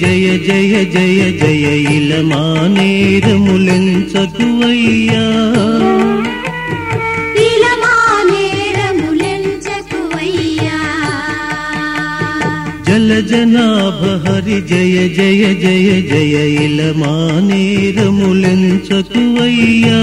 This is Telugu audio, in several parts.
జయ జయ జయ ఇలమానేరములెంచకువయ్యా ఇలమానేరములెంచకువయ్యా. జల జనాభ హరి జయ జయ జయ జయ ఇలమానేరములెంచకువయ్యా ఇలమానేరములెంచకువయ్యా.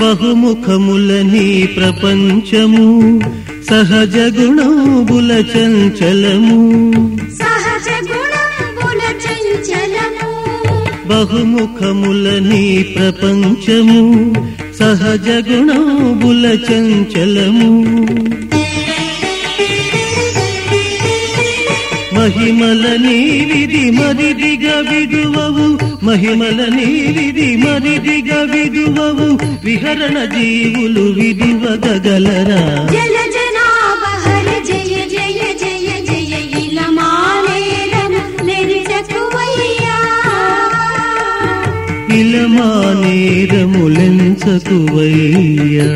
బహుముఖములని ప్రపంచము సహజ గుణముల చంచలము. చంచలము. బహుముఖములని ప్రపంచము సహజ గుణముల చంచలము. మహిమల నీవిది మరిదిగ విడువవు మహిమల నీవిది మరిదిగ విడువవు విహరణ జీవులు జయ ఇలమానేరములెంచకువయ్యా.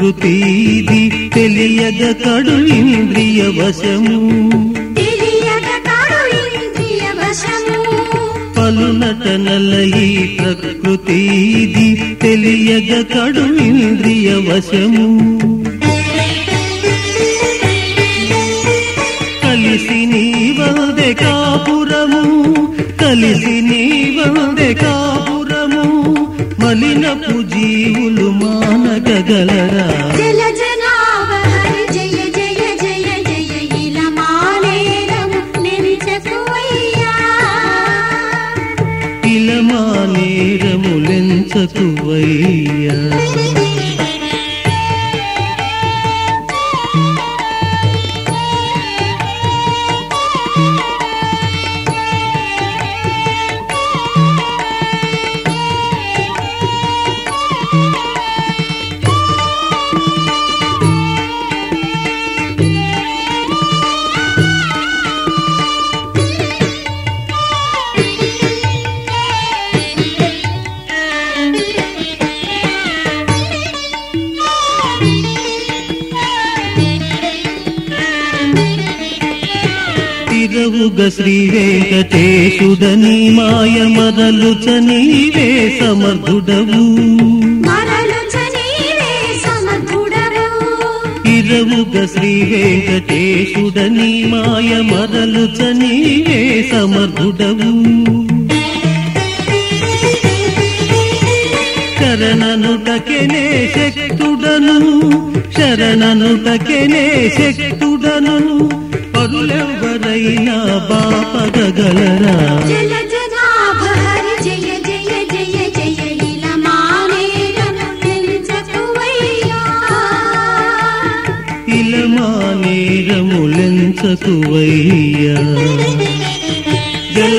ప్రకృతిది తెలియగ కడు ఇంద్రియ వశము. వశము. పలునటనల ఈ ప్రకృతిది తెలియగ కడు ఇంద్రియ వశము. కలిసి నీ వందే కాపురము కలిసి నీ వందే కాపురము. మలినపు జీవులు మానగలరా జల జనాభ జయ జయ వెంకటేశుడని మాయ మరలుచ నీవే సమర్థుడవు మరలుచ నీవే సమర్థుడవు. తిరవుగ శ్రీ వెంకటేశుడని మాయ మరలుచ నీవే సమర్థుడవు శరణనుటకెనే శక్తుడను శరణనుటకెనే శక్తుడను పరులెవ్వరైనా బాపగలరా? జల జనాభ హరి జయ జయ జయ జయ ఇలమానేరములెంచకువయ్యా. ఇలమానేరములెంచకువయ్యా? జల